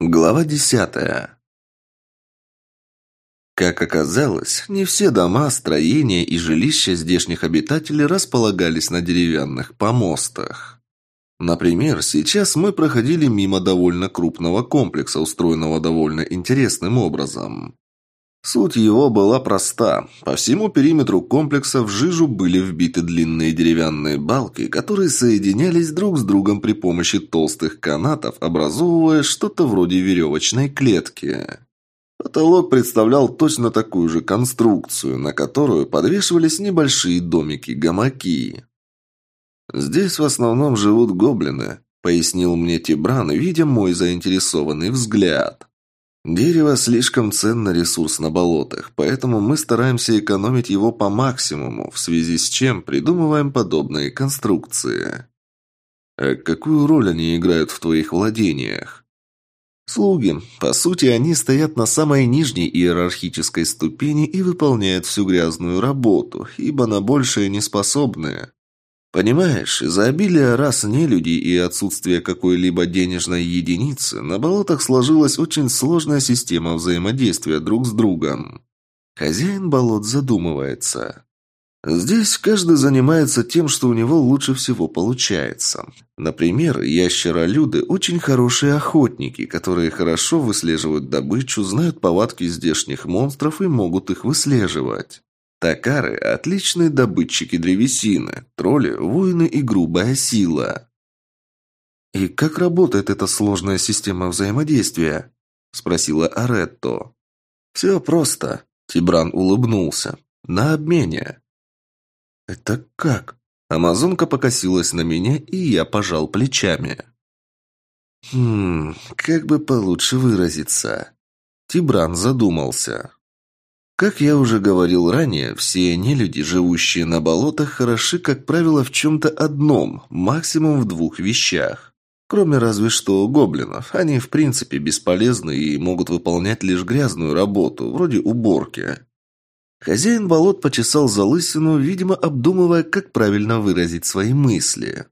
Глава десятая. Как оказалось, не все дома, строения и жилища здешних обитателей располагались на деревянных помостах. Например, сейчас мы проходили мимо довольно крупного комплекса, устроенного довольно интересным образом. Суть его была проста. По всему периметру комплекса в жижу были вбиты длинные деревянные балки, которые соединялись друг с другом при помощи толстых канатов, образовывая что-то вроде веревочной клетки. Потолок представлял точно такую же конструкцию, на которую подвешивались небольшие домики-гамаки. «Здесь в основном живут гоблины», — пояснил мне Тибран, видя мой заинтересованный взгляд. Дерево слишком ценный ресурс на болотах, поэтому мы стараемся экономить его по максимуму, в связи с чем придумываем подобные конструкции. А какую роль они играют в твоих владениях? Слуги. По сути, они стоят на самой нижней иерархической ступени и выполняют всю грязную работу, ибо на большее не способны. Понимаешь, из-за обилия рас нелюдей и отсутствия какой-либо денежной единицы на болотах сложилась очень сложная система взаимодействия друг с другом. Хозяин болот задумывается. Здесь каждый занимается тем, что у него лучше всего получается. Например, ящеролюды – очень хорошие охотники, которые хорошо выслеживают добычу, знают повадки здешних монстров и могут их выслеживать. Такары – отличные добытчики древесины, тролли – воины и грубая сила. «И как работает эта сложная система взаимодействия?» – спросила Аретто. «Все просто», – Тибран улыбнулся. «На обмене». «Это как?» Амазонка покосилась на меня, и я пожал плечами. «Хм, как бы получше выразиться?» Тибран задумался. Как я уже говорил ранее, все нелюди, живущие на болотах, хороши, как правило, в чем-то одном, максимум в двух вещах. Кроме разве что гоблинов. Они, в принципе, бесполезны и могут выполнять лишь грязную работу, вроде уборки. Хозяин болот почесал залысину, видимо, обдумывая, как правильно выразить свои мысли.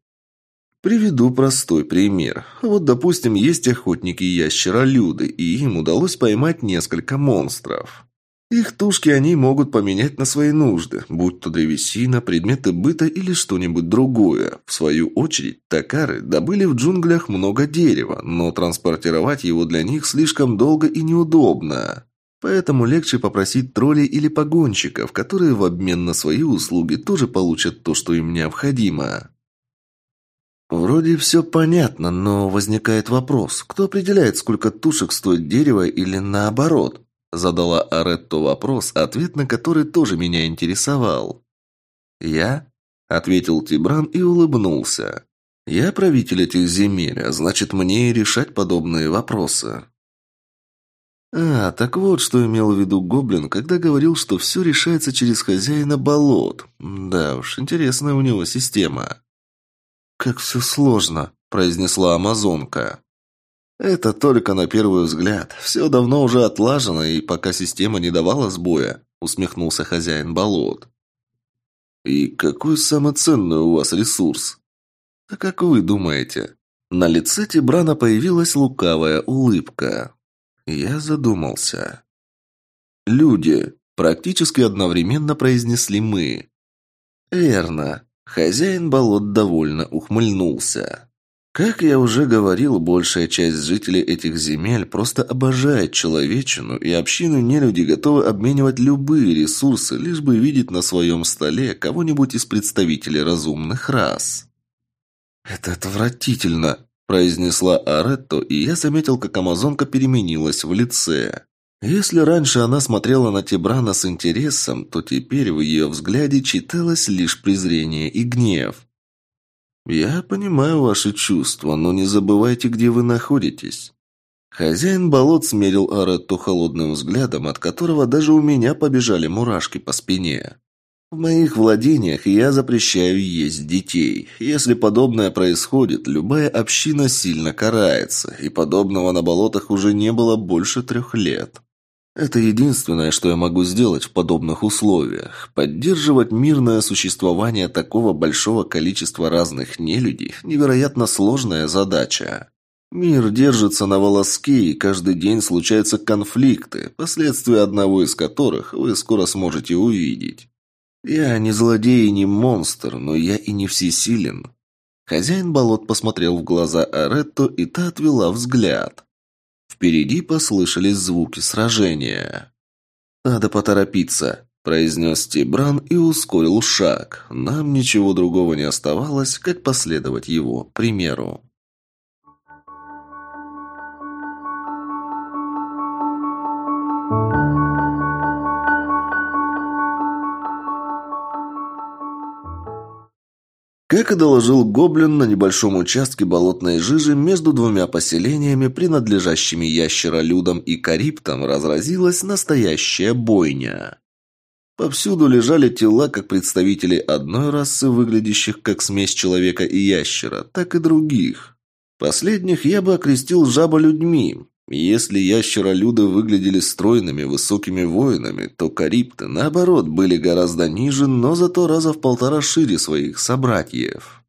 Приведу простой пример. Вот, допустим, есть охотники-ящеролюды, и им удалось поймать несколько монстров. Их тушки они могут поменять на свои нужды, будь то древесина, предметы быта или что-нибудь другое. В свою очередь, такары добыли в джунглях много дерева, но транспортировать его для них слишком долго и неудобно. Поэтому легче попросить троллей или погонщиков, которые в обмен на свои услуги тоже получат то, что им необходимо. Вроде все понятно, но возникает вопрос, кто определяет, сколько тушек стоит дерево или наоборот? Задала Аретто вопрос, ответ на который тоже меня интересовал. «Я?» – ответил Тибран и улыбнулся. «Я правитель этих земель, а значит, мне и решать подобные вопросы». А, так вот, что имел в виду Гоблин, когда говорил, что все решается через хозяина болот. Да уж, интересная у него система. «Как все сложно», – произнесла Амазонка. «Это только на первый взгляд. Все давно уже отлажено, и пока система не давала сбоя», — усмехнулся хозяин болот. «И какой самый ценный у вас ресурс?» «А как вы думаете?» На лице Тибрана появилась лукавая улыбка. Я задумался. «Люди», — практически одновременно произнесли мы. «Верно». Хозяин болот довольно ухмыльнулся. Как я уже говорил, большая часть жителей этих земель просто обожает человечину, и общину нелюди готовы обменивать любые ресурсы, лишь бы видеть на своем столе кого-нибудь из представителей разумных рас. «Это отвратительно», – произнесла Аретто, и я заметил, как амазонка переменилась в лице. Если раньше она смотрела на Тибрана с интересом, то теперь в ее взгляде читалось лишь презрение и гнев. «Я понимаю ваши чувства, но не забывайте, где вы находитесь». Хозяин болот смерил Аретту холодным взглядом, от которого даже у меня побежали мурашки по спине. В моих владениях я запрещаю есть детей. Если подобное происходит, любая община сильно карается, и подобного на болотах уже не было больше трех лет. Это единственное, что я могу сделать в подобных условиях. Поддерживать мирное существование такого большого количества разных нелюдей – невероятно сложная задача. Мир держится на волоске, и каждый день случаются конфликты, последствия одного из которых вы скоро сможете увидеть. Я не злодей и не монстр, но я и не всесилен. Хозяин болот посмотрел в глаза Аретто, и та отвела взгляд. Впереди послышались звуки сражения. «Надо поторопиться», – произнес Тибран и ускорил шаг. Нам ничего другого не оставалось, как последовать его примеру. Как и доложил Гоблин, на небольшом участке болотной жижи между двумя поселениями, принадлежащими ящеролюдам и кариптам, разразилась настоящая бойня. Повсюду лежали тела как представителей одной расы, выглядящих как смесь человека и ящера, так и других. Последних я бы окрестил жаболюдьми, если ящеролюды выглядели стройными, высокими воинами, то карипты, наоборот, были гораздо ниже, но зато раза в полтора шире своих собратьев.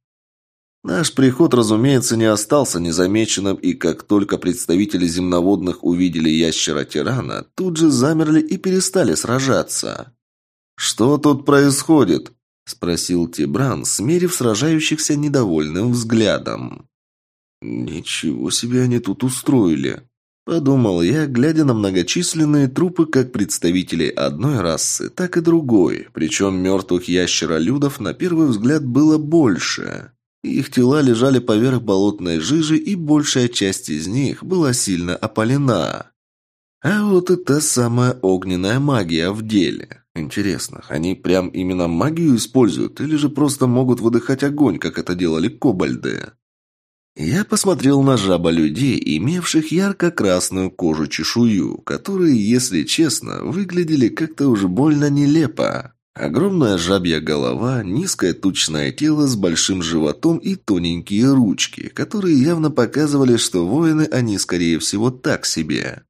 Наш приход, разумеется, не остался незамеченным, и как только представители земноводных увидели ящера-тирана, тут же замерли и перестали сражаться. «Что тут происходит?» – спросил Тибран, смерив сражающихся недовольным взглядом. «Ничего себе они тут устроили!» Подумал я, глядя на многочисленные трупы как представителей одной расы, так и другой, причем мертвых ящеролюдов на первый взгляд было больше. Их тела лежали поверх болотной жижи, и большая часть из них была сильно опалена. А вот и та самая огненная магия в деле. Интересно, они прям именно магию используют, или же просто могут выдыхать огонь, как это делали кобальды? Я посмотрел на жаба людей, имевших ярко-красную кожу-чешую, которые, если честно, выглядели как-то уж больно нелепо. Огромная жабья голова, низкое тучное тело с большим животом и тоненькие ручки, которые явно показывали, что воины они, скорее всего, так себе.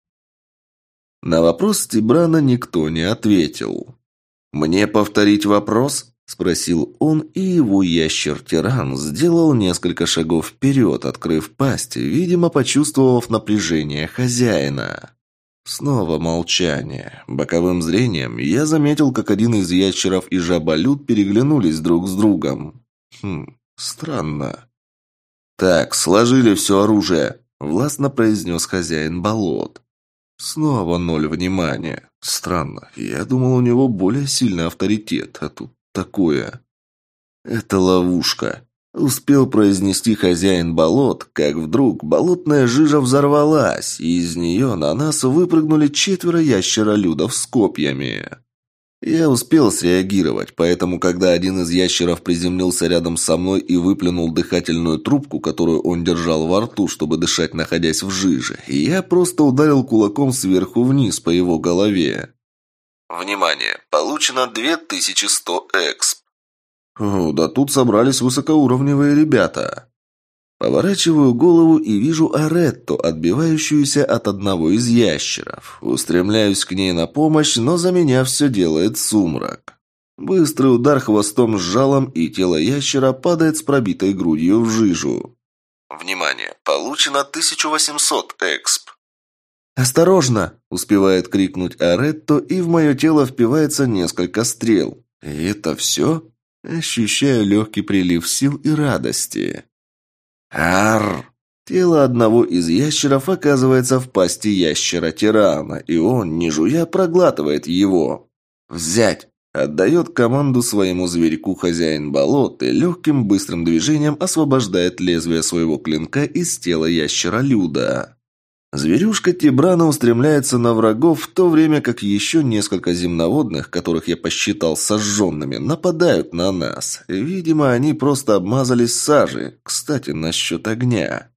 На вопрос Тибрана никто не ответил. «Мне повторить вопрос?» Спросил он, и его ящер-тиран сделал несколько шагов вперед, открыв пасть, видимо, почувствовав напряжение хозяина. Снова молчание. Боковым зрением я заметил, как один из ящеров и жаболют переглянулись друг с другом. Хм, странно. «Так, сложили все оружие», — властно произнес хозяин болот. Снова ноль внимания. Странно. Я думал, у него более сильный авторитет, а тут такое? Это ловушка. Успел произнести хозяин болот, как вдруг болотная жижа взорвалась, и из нее на нас выпрыгнули четверо ящеролюдов с копьями. Я успел среагировать, поэтому, когда один из ящеров приземлился рядом со мной и выплюнул дыхательную трубку, которую он держал во рту, чтобы дышать, находясь в жиже, я просто ударил кулаком сверху вниз по его голове. Внимание! Получено 2100 эксп. О, да тут собрались высокоуровневые ребята. Поворачиваю голову и вижу Аретто, отбивающуюся от одного из ящеров. Устремляюсь к ней на помощь, но за меня все делает сумрак. Быстрый удар хвостом с жалом, и тело ящера падает с пробитой грудью в жижу. Внимание! Получено 1800 эксп. «Осторожно!» – успевает крикнуть Аретто, и в мое тело впивается несколько стрел. И это все? Ощущаю легкий прилив сил и радости. Ар! Тело одного из ящеров оказывается в пасти ящера-тирана, и он, не жуя, проглатывает его. «Взять!» – отдает команду своему зверьку хозяин болот и легким быстрым движением освобождает лезвие своего клинка из тела ящера-люда. Зверюшка Тибрана устремляется на врагов, в то время как еще несколько земноводных, которых я посчитал сожженными, нападают на нас. Видимо, они просто обмазались сажей. Кстати, насчет огня.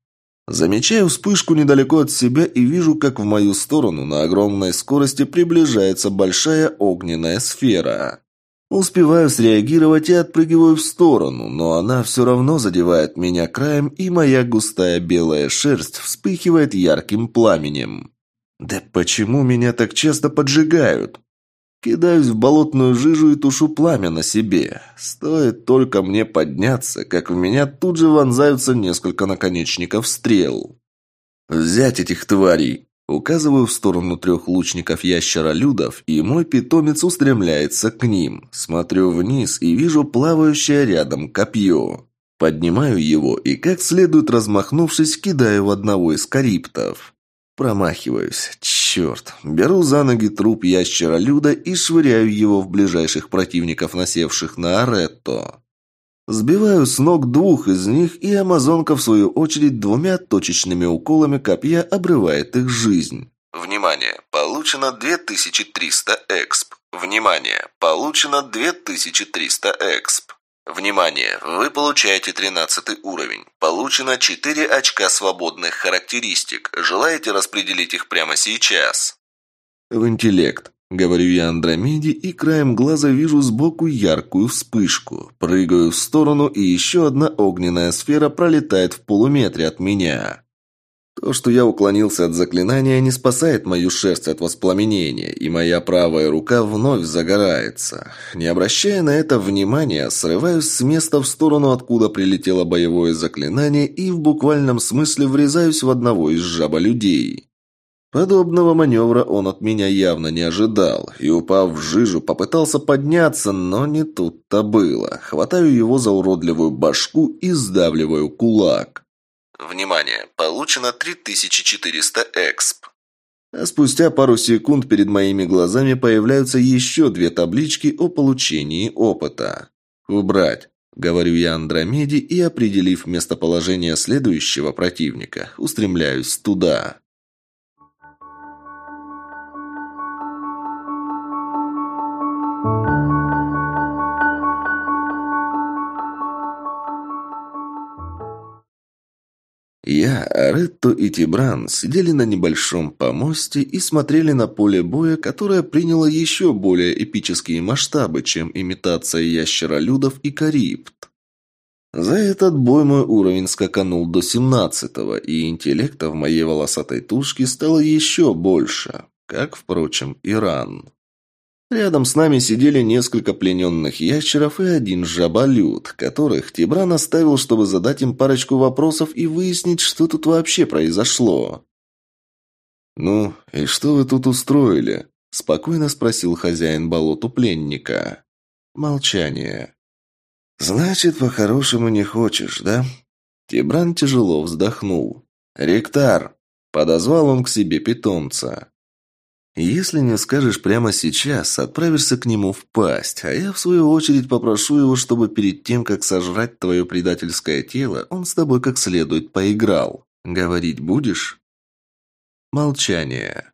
Замечаю вспышку недалеко от себя и вижу, как в мою сторону на огромной скорости приближается большая огненная сфера. Успеваю среагировать и отпрыгиваю в сторону, но она все равно задевает меня краем, и моя густая белая шерсть вспыхивает ярким пламенем. Да почему меня так часто поджигают? Кидаюсь в болотную жижу и тушу пламя на себе. Стоит только мне подняться, как в меня тут же вонзаются несколько наконечников стрел. «Взять этих тварей!» Указываю в сторону трех лучников-ящеролюдов, и мой питомец устремляется к ним. Смотрю вниз и вижу плавающее рядом копье. Поднимаю его и, как следует размахнувшись, кидаю в одного из кариптов. Промахиваюсь. Черт. Беру за ноги труп ящера-люда и швыряю его в ближайших противников, насевших на Аретто. Сбиваю с ног двух из них, и Амазонка, в свою очередь, двумя точечными уколами копья обрывает их жизнь. Внимание! Получено 2300 эксп. Внимание! Получено 2300 эксп. Внимание! Вы получаете 13 уровень. Получено 4 очка свободных характеристик. Желаете распределить их прямо сейчас? В интеллект. Говорю я Андромеде и краем глаза вижу сбоку яркую вспышку. Прыгаю в сторону, и еще одна огненная сфера пролетает в полуметре от меня. То, что я уклонился от заклинания, не спасает мою шерсть от воспламенения, и моя правая рука вновь загорается. Не обращая на это внимания, срываюсь с места в сторону, откуда прилетело боевое заклинание, и в буквальном смысле врезаюсь в одного из жаба-людей. Подобного маневра он от меня явно не ожидал, и, упав в жижу, попытался подняться, но не тут-то было. Хватаю его за уродливую башку и сдавливаю кулак. Внимание! Получено 3400 эксп. А спустя пару секунд перед моими глазами появляются еще две таблички о получении опыта. «Убрать», — говорю я Андромеде и, определив местоположение следующего противника, устремляюсь туда. Я, Ретто и Тибран сидели на небольшом помосте и смотрели на поле боя, которое приняло еще более эпические масштабы, чем имитация ящеролюдов и карибт. За этот бой мой уровень скаканул до семнадцатого, и интеллекта в моей волосатой тушке стало еще больше, как, впрочем, и ран. Рядом с нами сидели несколько плененных ящеров и один жаболют, которых Тибран оставил, чтобы задать им парочку вопросов и выяснить, что тут вообще произошло. «Ну, и что вы тут устроили?» – спокойно спросил хозяин болоту пленника. Молчание. «Значит, по-хорошему не хочешь, да?» Тибран тяжело вздохнул. «Ректар!» – подозвал он к себе питомца. Если не скажешь прямо сейчас, отправишься к нему в пасть, а я, в свою очередь, попрошу его, чтобы перед тем, как сожрать твое предательское тело, он с тобой как следует поиграл. Говорить будешь?» Молчание.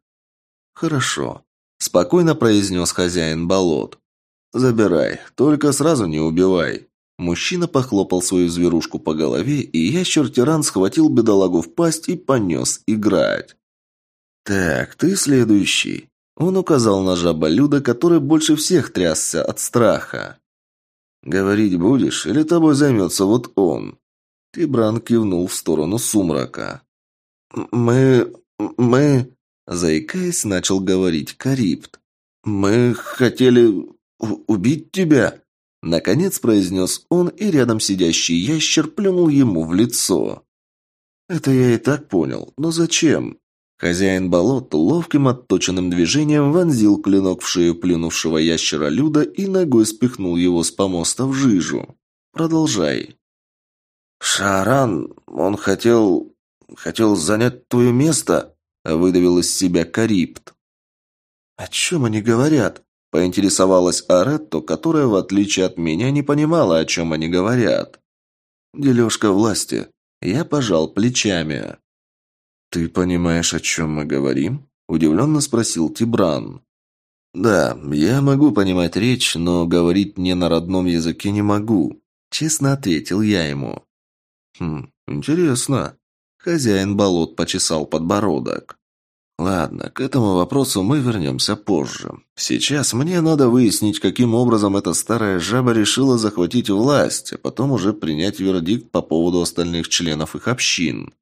«Хорошо», – спокойно произнес хозяин болот. «Забирай, только сразу не убивай». Мужчина похлопал свою зверушку по голове, и ящер-тиран схватил бедолагу в пасть и понес играть. «Так, ты следующий». Он указал на жаба-люда, который больше всех трясся от страха. «Говорить будешь, или тобой займется вот он?» Тибран кивнул в сторону сумрака. «Мы... мы...» Заикаясь, начал говорить Карипт. «Мы хотели убить тебя?» Наконец произнес он, и рядом сидящий ящер плюнул ему в лицо. «Это я и так понял, но зачем?» Хозяин болот ловким отточенным движением вонзил клинок в шею плюнувшего ящера Люда и ногой спихнул его с помоста в жижу. «Продолжай». «Шаран, он хотел... хотел занять твое место?» – выдавил из себя Карипт. «О чем они говорят?» – поинтересовалась Аретто, которая, в отличие от меня, не понимала, о чем они говорят. «Дележка власти». Я пожал плечами. «Ты понимаешь, о чем мы говорим?» – удивленно спросил Тибран. «Да, я могу понимать речь, но говорить не на родном языке не могу», – честно ответил я ему. «Хм, интересно». Хозяин болот почесал подбородок. «Ладно, к этому вопросу мы вернемся позже. Сейчас мне надо выяснить, каким образом эта старая жаба решила захватить власть, а потом уже принять вердикт по поводу остальных членов их общин.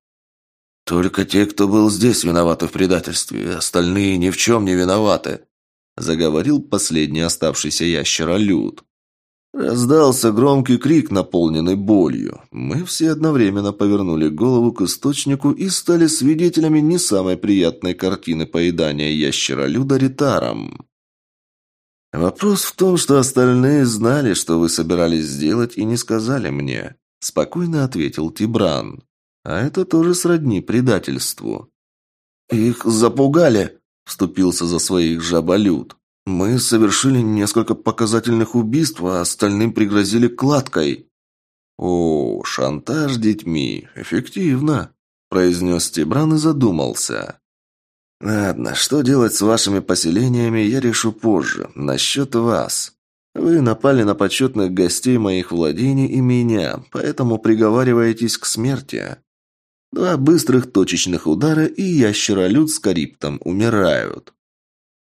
«Только те, кто был здесь, виноваты в предательстве, остальные ни в чем не виноваты», заговорил последний оставшийся ящеролюд. Раздался громкий крик, наполненный болью. Мы все одновременно повернули голову к источнику и стали свидетелями не самой приятной картины поедания ящера-люда ритаром. «Вопрос в том, что остальные знали, что вы собирались сделать, и не сказали мне», – спокойно ответил Тибран. «А это тоже сродни предательству». «Их запугали», – вступился за своих жаболюд. Мы совершили несколько показательных убийств, а остальным пригрозили кладкой. О, шантаж детьми. Эффективно, произнес Тибран и задумался. Ладно, что делать с вашими поселениями, я решу позже. Насчет вас. Вы напали на почетных гостей моих владений и меня, поэтому приговариваетесь к смерти. Два быстрых точечных удара, и ящеролюд с кариптом умирают.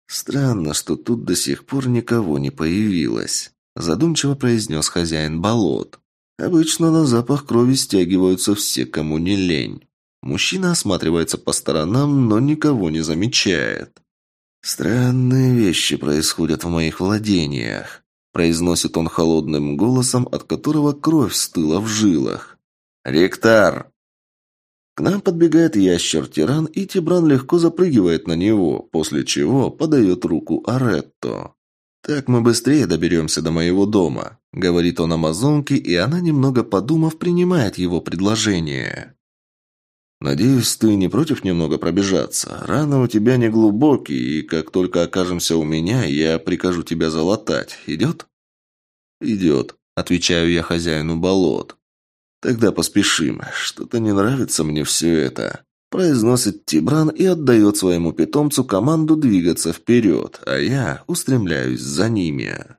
«Странно, что тут до сих пор никого не появилось», – задумчиво произнес хозяин болот. «Обычно на запах крови стягиваются все, кому не лень. Мужчина осматривается по сторонам, но никого не замечает. «Странные вещи происходят в моих владениях», – произносит он холодным голосом, от которого кровь стыла в жилах. «Ректар!» К нам подбегает ящер-тиран, и Тибран легко запрыгивает на него, после чего подает руку Аретто. «Так мы быстрее доберемся до моего дома», — говорит он амазонке, и она, немного подумав, принимает его предложение. «Надеюсь, ты не против немного пробежаться? Раны у тебя не глубокие, и как только окажемся у меня, я прикажу тебя залатать. Идет?» «Идет», — отвечаю я хозяину болот. «Тогда поспешим. Что-то не нравится мне все это». Произносит Тибран и отдает своему питомцу команду двигаться вперед, а я устремляюсь за ними.